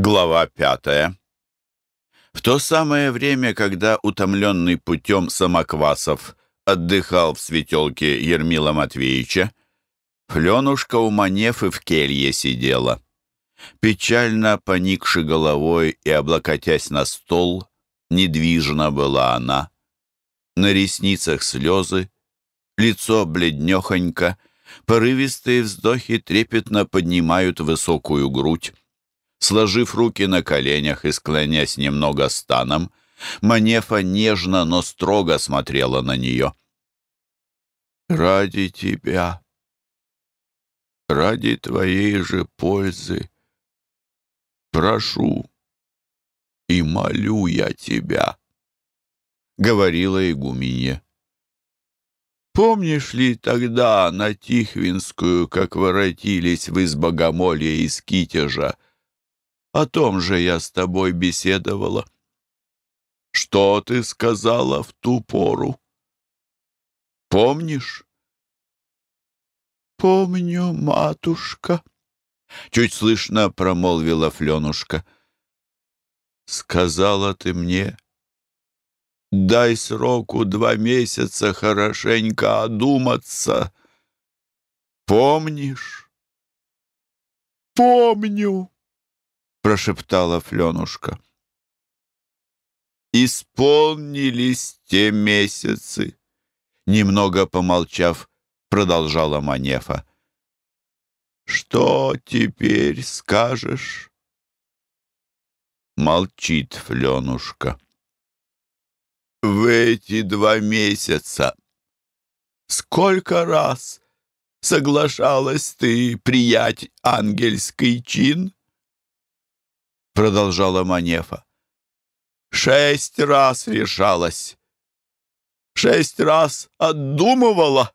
Глава пятая. В то самое время, когда утомленный путем Самоквасов отдыхал в светелке Ермила Матвеевича, Фленушка у Манефы в келье сидела. Печально поникши головой и облокотясь на стол, недвижна была она. На ресницах слезы, лицо бледнехонько, порывистые вздохи трепетно поднимают высокую грудь. Сложив руки на коленях и склонясь немного станом, Манефа нежно, но строго смотрела на нее. «Ради тебя, ради твоей же пользы, прошу и молю я тебя», — говорила игуменья. «Помнишь ли тогда на Тихвинскую, как воротились вы с Богомолья из Китежа?» О том же я с тобой беседовала. Что ты сказала в ту пору? Помнишь? Помню, матушка. Чуть слышно промолвила Фленушка. Сказала ты мне, дай сроку два месяца хорошенько одуматься. Помнишь? Помню прошептала Фленушка. «Исполнились те месяцы», — немного помолчав, продолжала Манефа. «Что теперь скажешь?» Молчит Фленушка. «В эти два месяца сколько раз соглашалась ты приять ангельский чин?» Продолжала Манефа. Шесть раз решалась. Шесть раз отдумывала.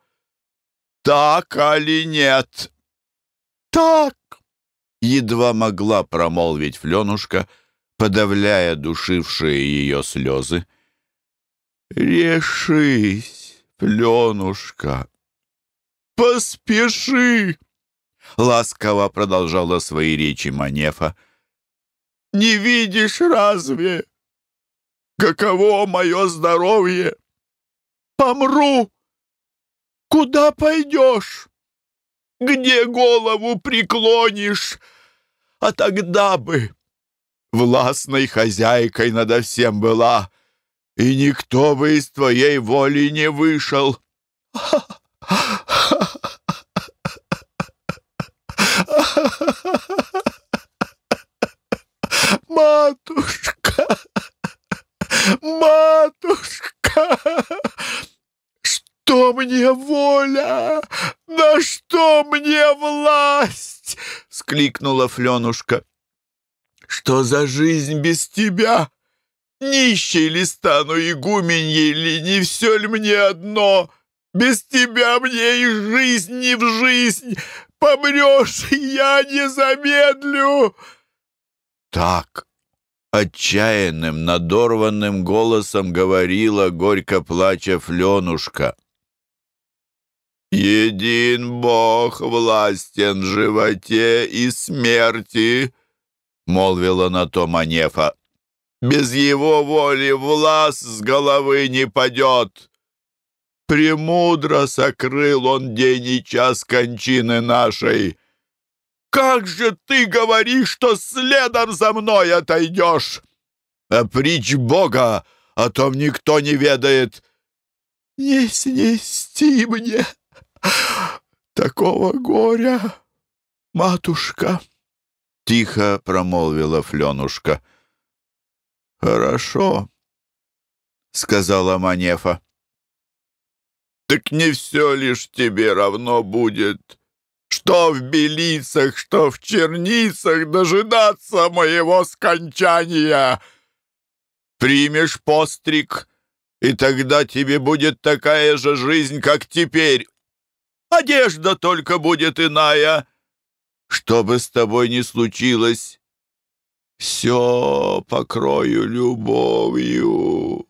Так или нет? Так! Едва могла промолвить Фленушка, подавляя душившие ее слезы. «Решись, Фленушка! Поспеши!» Ласково продолжала свои речи Манефа. Не видишь разве, каково мое здоровье? Помру. Куда пойдешь? Где голову преклонишь? А тогда бы властной хозяйкой надо всем была, и никто бы из твоей воли не вышел. «Матушка! Матушка! Что мне воля? На что мне власть?» — скликнула Фленушка. «Что за жизнь без тебя? Нищей ли стану, игуменьей ли, не все ли мне одно? Без тебя мне и жизнь не в жизнь. Помрешь, я не замедлю!» Так отчаянным, надорванным голосом говорила, горько плача Фленушка. «Един Бог властен в животе и смерти», — молвила на то Манефа. «Без его воли влас с головы не падет. Премудро сокрыл он день и час кончины нашей». Как же ты говоришь, что следом за мной отойдешь? А Бога о том никто не ведает. Не снести мне такого горя, матушка, — тихо промолвила Фленушка. «Хорошо», — сказала Манефа. «Так не все лишь тебе равно будет, что в белицах, что в черницах дожидаться моего скончания. Примешь постриг, и тогда тебе будет такая же жизнь, как теперь. Одежда только будет иная. Что бы с тобой ни случилось, все покрою любовью.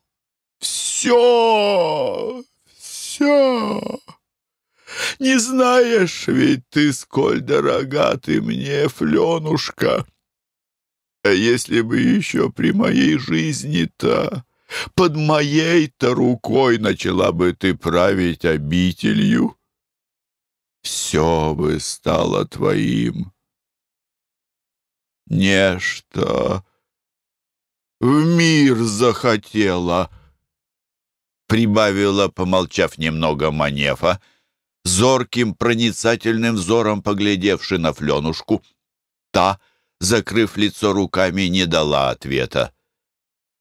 Все, все. Не знаешь ведь ты, сколь дорога ты мне, Фленушка. А если бы еще при моей жизни-то, под моей-то рукой начала бы ты править обителью, все бы стало твоим. Нечто в мир захотела, прибавила, помолчав немного Манефа, зорким проницательным взором поглядевши на Фленушку. Та — закрыв лицо руками, не дала ответа.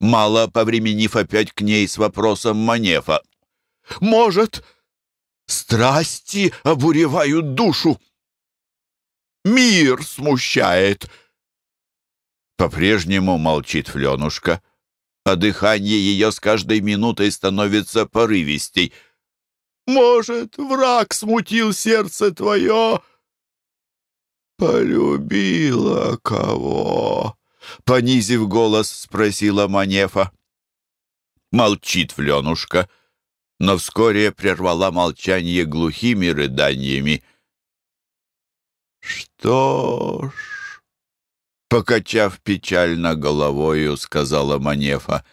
Мало повременив опять к ней с вопросом Манефа. «Может, страсти обуревают душу? Мир смущает!» По-прежнему молчит Фленушка, а дыхание ее с каждой минутой становится порывистей. «Может, враг смутил сердце твое?» «Полюбила кого?» — понизив голос, спросила Манефа. Молчит Фленушка, но вскоре прервала молчание глухими рыданиями. «Что ж...» — покачав печально головою, сказала Манефа.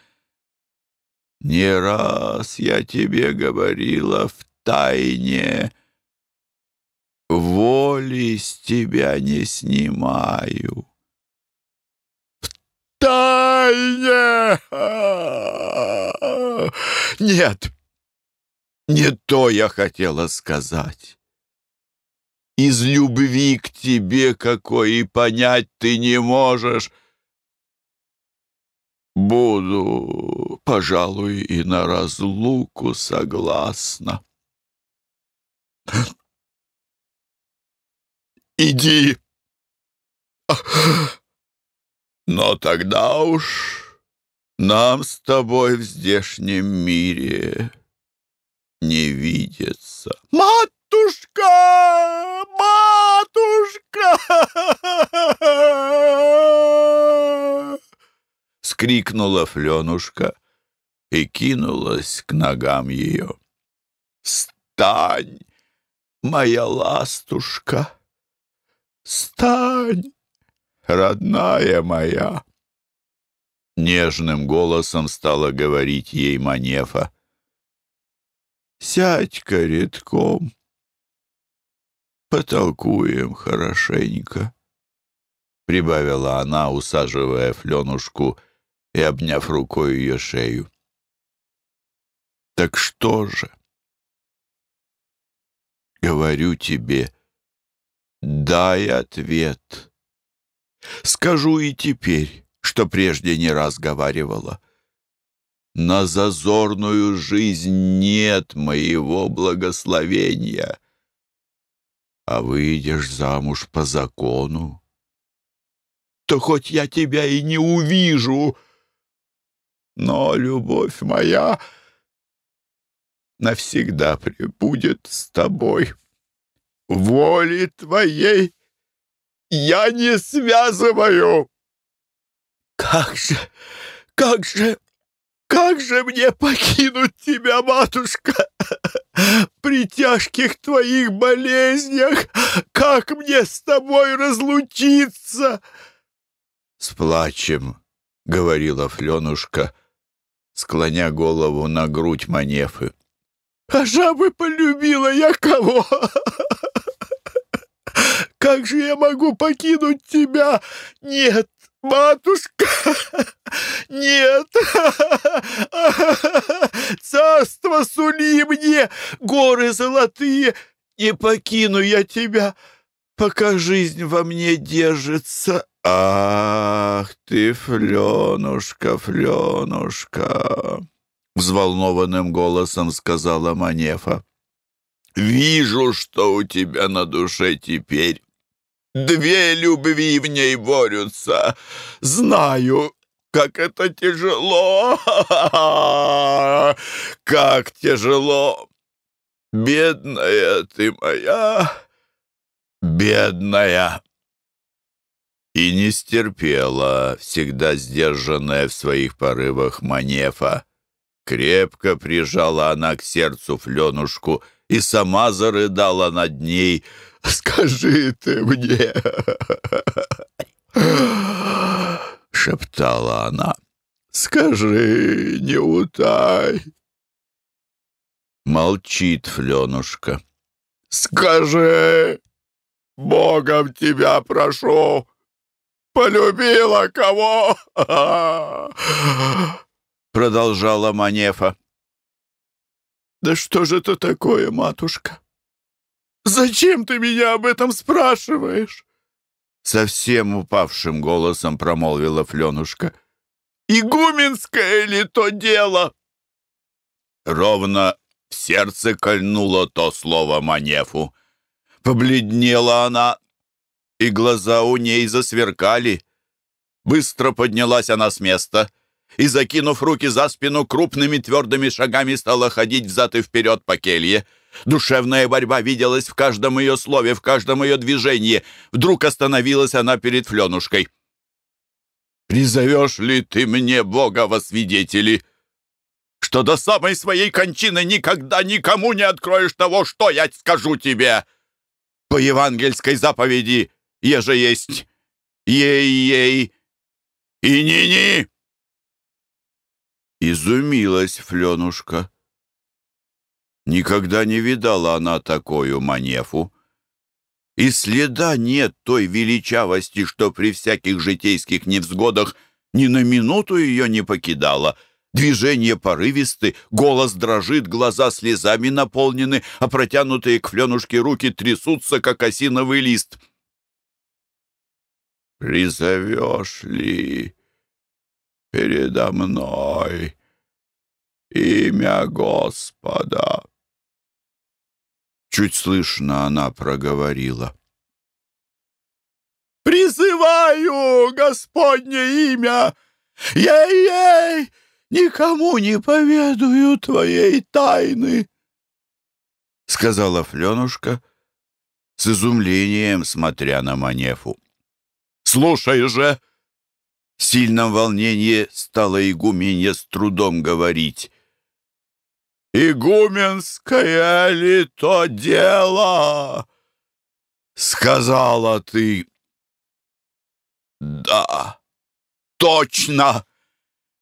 «Не раз я тебе говорила в тайне...» воли с тебя не снимаю. В тайне! Нет, не то я хотела сказать. Из любви к тебе, какой и понять ты не можешь, буду, пожалуй, и на разлуку согласна. Иди. Но тогда уж нам с тобой в здешнем мире не видится. Матушка! Матушка! Скрикнула Фленушка и кинулась к ногам ее. «Стань, моя ластушка!» «Стань, родная моя!» Нежным голосом стала говорить ей Манефа. «Сядь-ка редком, потолкуем хорошенько», — прибавила она, усаживая Фленушку и обняв рукой ее шею. «Так что же?» «Говорю тебе, — Дай ответ. Скажу и теперь, что прежде не раз говаривала. На зазорную жизнь нет моего благословения. А выйдешь замуж по закону, то хоть я тебя и не увижу, но любовь моя навсегда пребудет с тобой воли твоей я не связываю. Как же, как же, как же мне покинуть тебя, матушка, при тяжких твоих болезнях? Как мне с тобой разлучиться? С плачем, — говорила Фленушка, склоня голову на грудь Манефы. А жабы полюбила я кого? Как же я могу покинуть тебя? Нет, матушка, нет. Царство сули мне, горы золотые, не покину я тебя, пока жизнь во мне держится. Ах ты, Фленушка, Фленушка, взволнованным голосом сказала Манефа. Вижу, что у тебя на душе теперь. Две любви в ней борются. Знаю, как это тяжело. Как тяжело. Бедная ты моя, бедная. И не стерпела, всегда сдержанная в своих порывах Манефа. Крепко прижала она к сердцу Фленушку и сама зарыдала над ней. «Скажи ты мне, шептала она. «Скажи, не утай!» Молчит Фленушка. «Скажи, Богом тебя прошу, полюбила кого?» Продолжала Манефа. «Да что же это такое, матушка? Зачем ты меня об этом спрашиваешь?» Совсем упавшим голосом промолвила Фленушка. «Игуменское ли то дело?» Ровно в сердце кольнуло то слово Манефу. Побледнела она, и глаза у ней засверкали. Быстро поднялась она с места и, закинув руки за спину, крупными твердыми шагами стала ходить взад и вперед по келье. Душевная борьба виделась в каждом ее слове, в каждом ее движении. Вдруг остановилась она перед Фленушкой. «Призовешь ли ты мне Бога во свидетели?» что до самой своей кончины никогда никому не откроешь того, что я скажу тебе. По евангельской заповеди еже есть ей-ей и ни-ни. Изумилась Фленушка. Никогда не видала она такую манефу. И следа нет той величавости, что при всяких житейских невзгодах ни на минуту ее не покидала — Движения порывисты, голос дрожит, глаза слезами наполнены, а протянутые к Фленушке руки трясутся, как осиновый лист. «Призовешь ли передо мной имя Господа?» Чуть слышно она проговорила. «Призываю Господне имя! Ей-ей!» никому не поведаю твоей тайны, — сказала Фленушка с изумлением, смотря на Манефу. — Слушай же! В сильном волнении стала игуменья с трудом говорить. «Игуменское ли то дело?» — сказала ты. «Да, точно!»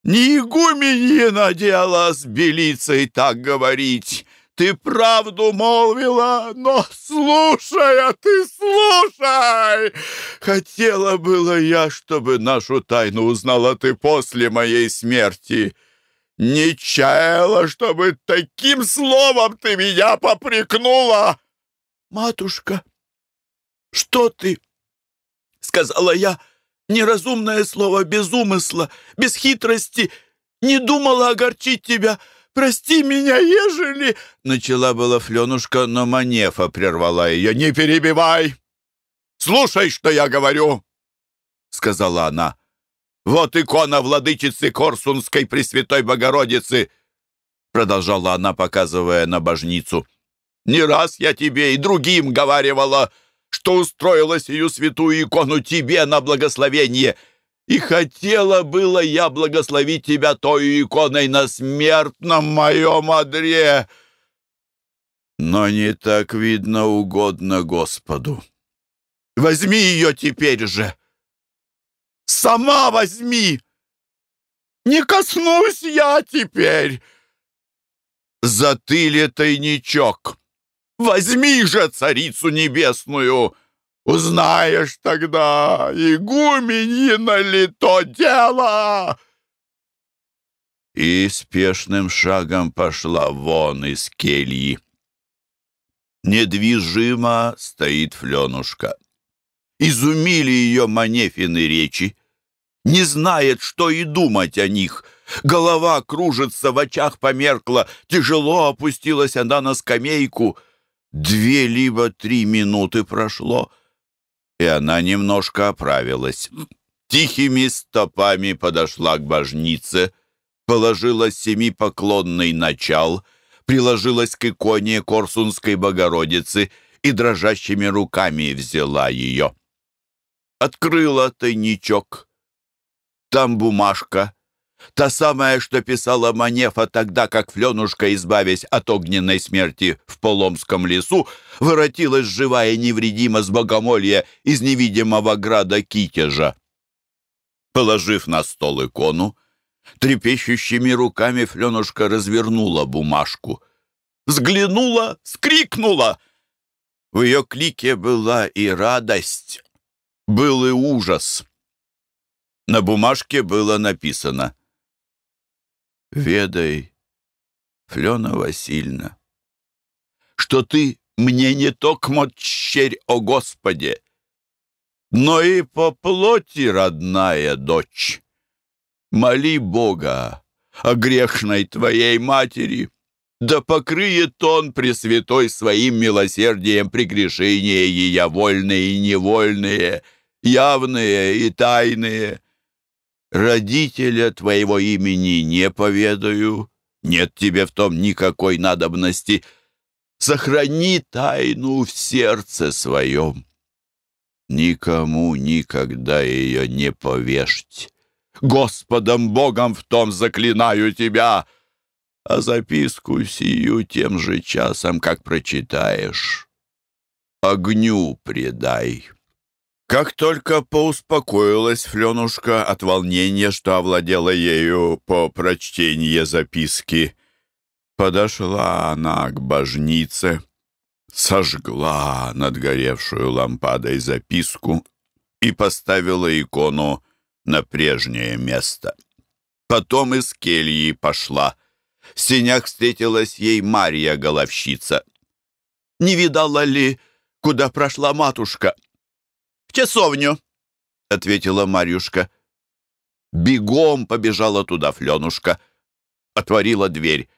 Не игуменьина дело с белицей так говорить. Ты правду молвила, но слушай, а ты слушай! Хотела было я, чтобы нашу тайну узнала ты после моей смерти. Не чаяла, чтобы таким словом ты меня попрекнула. Матушка, что ты? Сказала я, — Неразумное слово, без умысла, без хитрости. Не думала огорчить тебя. Прости меня, ежели...» Начала была Фленушка, но Манефа прервала ее. «Не перебивай! Слушай, что я говорю!» Сказала она. «Вот икона владычицы Корсунской Пресвятой Богородицы!» Продолжала она, показывая на божницу. «Не раз я тебе и другим говаривала, что устроила сию святую икону тебе на благословение. И хотела было я благословить тебя той иконой на смертном моем одре. Но не так, видно, угодно Господу. Возьми ее теперь же. Сама возьми. Не коснусь я теперь. Затыле тайничок. Возьми же царицу небесную! Узнаешь тогда, игуменьина ли то дело!» И спешным шагом пошла вон из кельи. Недвижимо стоит Фленушка. Изумили ее Манефины речи. Не знает, что и думать о них. Голова кружится, в очах померкла. Тяжело опустилась она на скамейку — Две либо три минуты прошло, и она немножко оправилась. Тихими стопами подошла к божнице, положила семипоклонный начал, приложилась к иконе Корсунской Богородицы и дрожащими руками взяла ее. Открыла тайничок. Там бумажка, Та самая, что писала Манефа тогда, как Фленушка, избавясь от огненной смерти в Поломском лесу, воротилась живая и невредима с богомолья из невидимого града Китежа. Положив на стол икону, трепещущими руками Фленушка развернула бумажку. Взглянула, скрикнула. В ее клике была и радость, был и ужас. На бумажке было написано «Ведай, Флена Васильевна, что ты мне не токмо черь, о Господи, но и по плоти родная дочь. Моли Бога о грешной твоей матери, да покрыет он Пресвятой своим милосердием прегрешения ее вольные и невольные, явные и тайные. Родителя твоего имени не поведаю, нет тебе в том никакой надобности. Сохрани тайну в сердце своем. Никому никогда ее не повешьте. Господом Богом в том заклинаю тебя, а записку сию тем же часом, как прочитаешь, огню предай». Как только поуспокоилась Фленушка от волнения, что овладела ею по прочтении записки, подошла она к божнице, сожгла над горевшую лампадой записку и поставила икону на прежнее место. Потом из кельи пошла. В сенях встретилась ей Марья Головщица. «Не видала ли, куда прошла матушка?» «В часовню», — ответила Марьюшка. Бегом побежала туда Фленушка. Отворила дверь.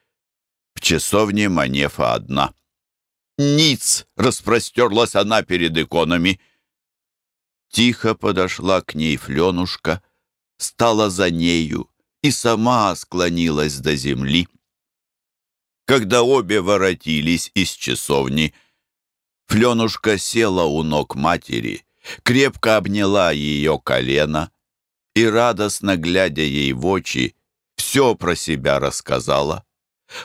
В часовне Манефа одна. Ниц распростерлась она перед иконами. Тихо подошла к ней Фленушка, стала за нею и сама склонилась до земли. Когда обе воротились из часовни, Фленушка села у ног матери — крепко обняла ее колено и, радостно глядя ей в очи, все про себя рассказала.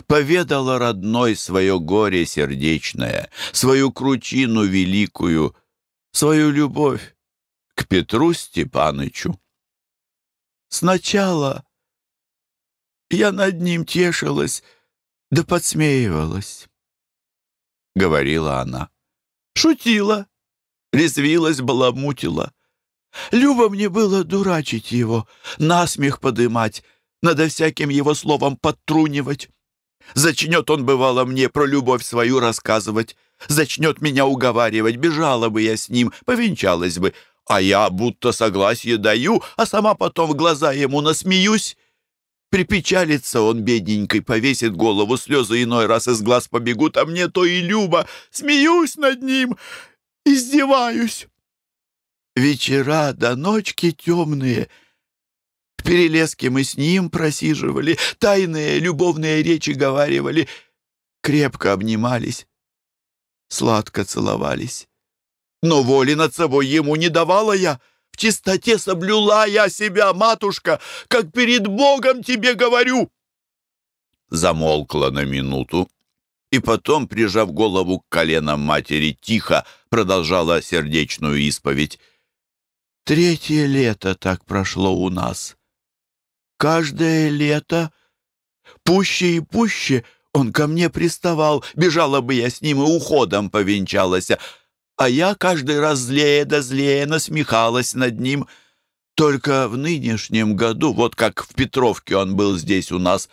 Поведала родной свое горе сердечное, свою кручину великую, свою любовь к Петру Степанычу. Сначала я над ним тешилась, да подсмеивалась, — говорила она. Шутила, резвилась, баламутила. Любо мне было дурачить его, насмех подымать, надо всяким его словом подтрунивать. Зачнет он, бывало, мне про любовь свою рассказывать, зачнет меня уговаривать, бежала бы я с ним, повенчалась бы, а я будто согласие даю, а сама потом в глаза ему насмеюсь. Припечалится он, бедненький, повесит голову, слезы иной раз из глаз побегут, а мне то и любо, смеюсь над ним издеваюсь. Вечера до ночки темные. В перелеске мы с ним просиживали, тайные любовные речи говаривали, крепко обнимались, сладко целовались. Но воли над собой ему не давала я. В чистоте соблюла я себя, матушка, как перед Богом тебе говорю. Замолкла на минуту, и потом, прижав голову к коленам матери, тихо продолжала сердечную исповедь. «Третье лето так прошло у нас. Каждое лето, пуще и пуще, он ко мне приставал, бежала бы я с ним и уходом повенчалась, а я каждый раз злее да злее насмехалась над ним. Только в нынешнем году, вот как в Петровке он был здесь у нас,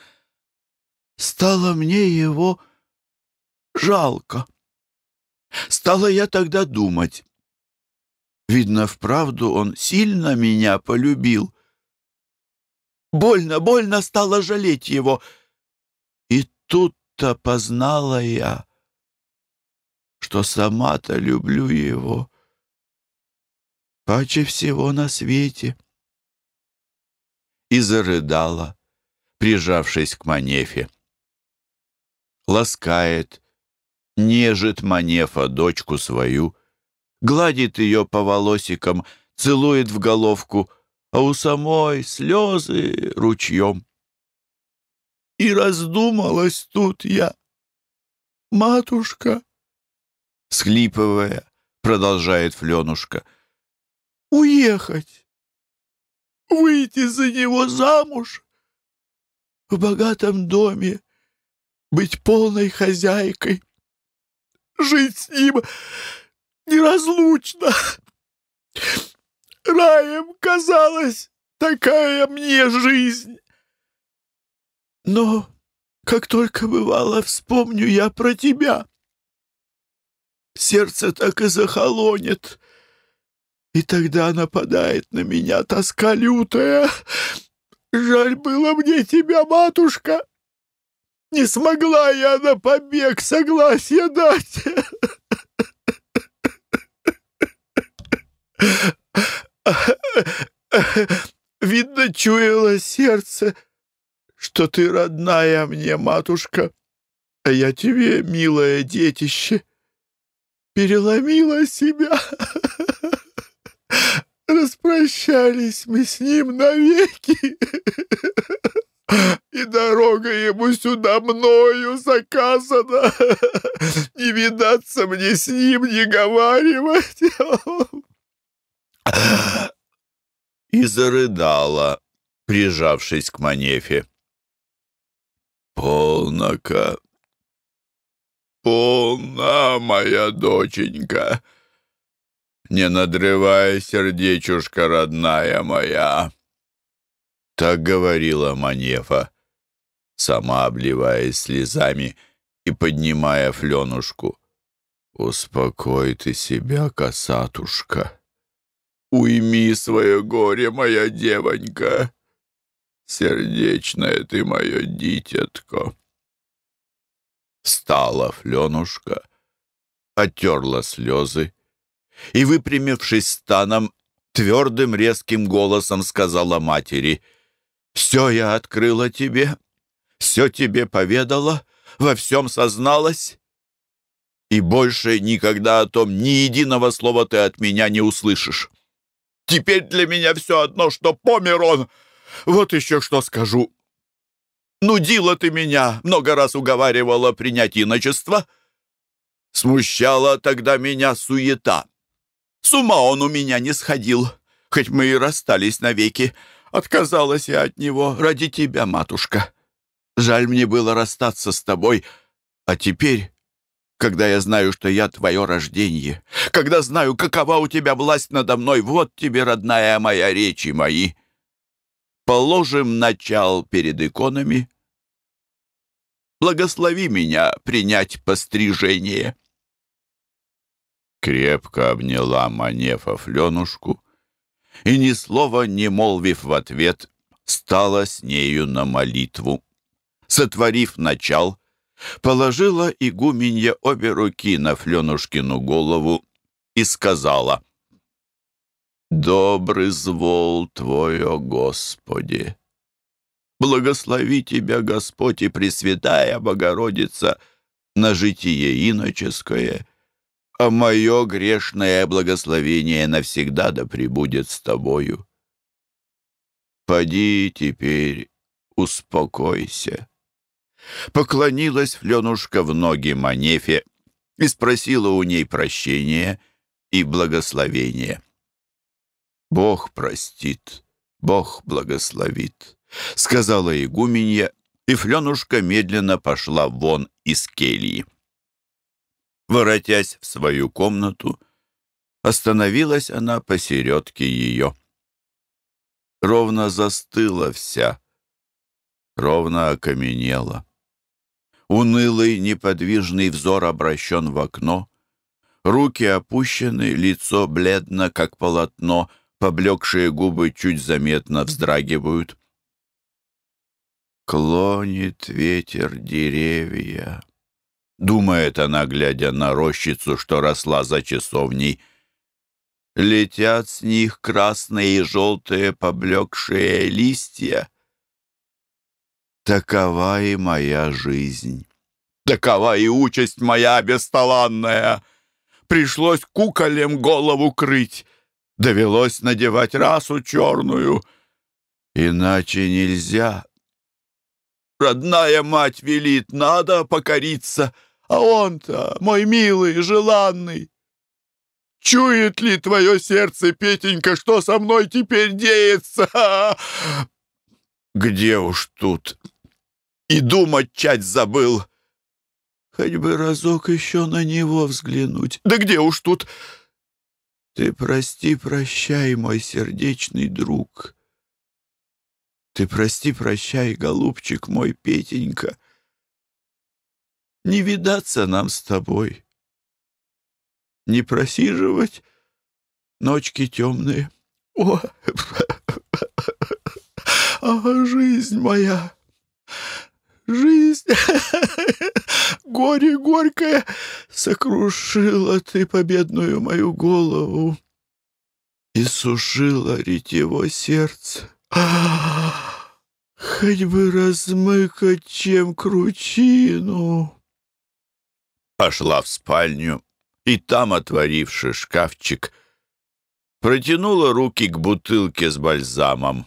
стало мне его жалко. Стала я тогда думать. Видно, вправду он сильно меня полюбил. Больно, больно стало жалеть его. И тут-то познала я, что сама-то люблю его. Паче всего на свете. И зарыдала, прижавшись к Манефе. Ласкает, Нежит Манефа дочку свою, гладит ее по волосикам, целует в головку, а у самой слезы ручьем. И раздумалась тут я, матушка, схлипывая, продолжает Фленушка, уехать, выйти за него замуж, в богатом доме, быть полной хозяйкой, жить с ним неразлучно. Раем казалась такая мне жизнь. Но как только бывало вспомню я про тебя, сердце так и захолонет, и тогда нападает на меня тоска лютая. Жаль было мне тебя, матушка. Не смогла я на побег согласия дать. Видно, чуяло сердце, что ты родная мне, матушка, а я тебе, милое детище, переломила себя. Распрощались мы с ним навеки, и дорога ему сюда мною заказана. Не видаться мне с ним, не говаривать. И зарыдала, прижавшись к Манефе. «Полнока, полна, моя доченька!» не надрывай, сердечушка родная моя!» Так говорила Манефа, сама обливаясь слезами и поднимая Фленушку. «Успокой ты себя, косатушка! Уйми свое горе, моя девонька! Сердечное ты мое дитятко!» Стала Фленушка, оттерла слезы, и, выпрямившись станом, твердым резким голосом сказала матери, «Все я открыла тебе, все тебе поведала, во всем созналась, и больше никогда о том ни единого слова ты от меня не услышишь. Теперь для меня все одно, что помер он. Вот еще что скажу. Нудила ты меня, много раз уговаривала принять иночество. Смущала тогда меня суета. С ума он у меня не сходил, хоть мы и расстались навеки. Отказалась я от него ради тебя, матушка. Жаль мне было расстаться с тобой, а теперь, когда я знаю, что я твое рождение, когда знаю, какова у тебя власть надо мной, вот тебе, родная моя, речи мои. Положим начал перед иконами. Благослови меня принять пострижение крепко обняла Манефа Фленушку и, ни слова не молвив в ответ, стала с нею на молитву. Сотворив начал, положила игуменья обе руки на Фленушкину голову и сказала «Добрый звол Твое, Господи! Благослови Тебя, Господь и Пресвятая Богородица, на житие иноческое» а мое грешное благословение навсегда да пребудет с тобою. Поди теперь, успокойся. Поклонилась Фленушка в ноги Манефе и спросила у ней прощения и благословения. «Бог простит, Бог благословит», — сказала игуменья, и Фленушка медленно пошла вон из кельи. Воротясь в свою комнату, остановилась она посередке ее. Ровно застыла вся, ровно окаменела. Унылый, неподвижный взор обращен в окно, руки опущены, лицо бледно, как полотно, поблекшие губы чуть заметно вздрагивают. Клонит ветер деревья, думает она, глядя на рощицу, что росла за часовней. Летят с них красные и желтые поблекшие листья. Такова и моя жизнь. Такова и участь моя бесталанная. Пришлось куколем голову крыть, довелось надевать расу черную. Иначе нельзя. Родная мать велит, надо покориться — а он-то, мой милый, желанный, Чует ли твое сердце, Петенька, что со мной теперь деется? Где уж тут? И думать чать забыл. Хоть бы разок еще на него взглянуть. Да где уж тут? Ты прости, прощай, мой сердечный друг. Ты прости, прощай, голубчик мой, Петенька. Не видаться нам с тобой. Не просиживать ночки темные. О, а жизнь моя, жизнь, горе горькое, сокрушила ты победную мою голову и сушила ретево сердце. Хоть бы размыкать чем кручину. Пошла в спальню, и там, отворивши шкафчик, протянула руки к бутылке с бальзамом.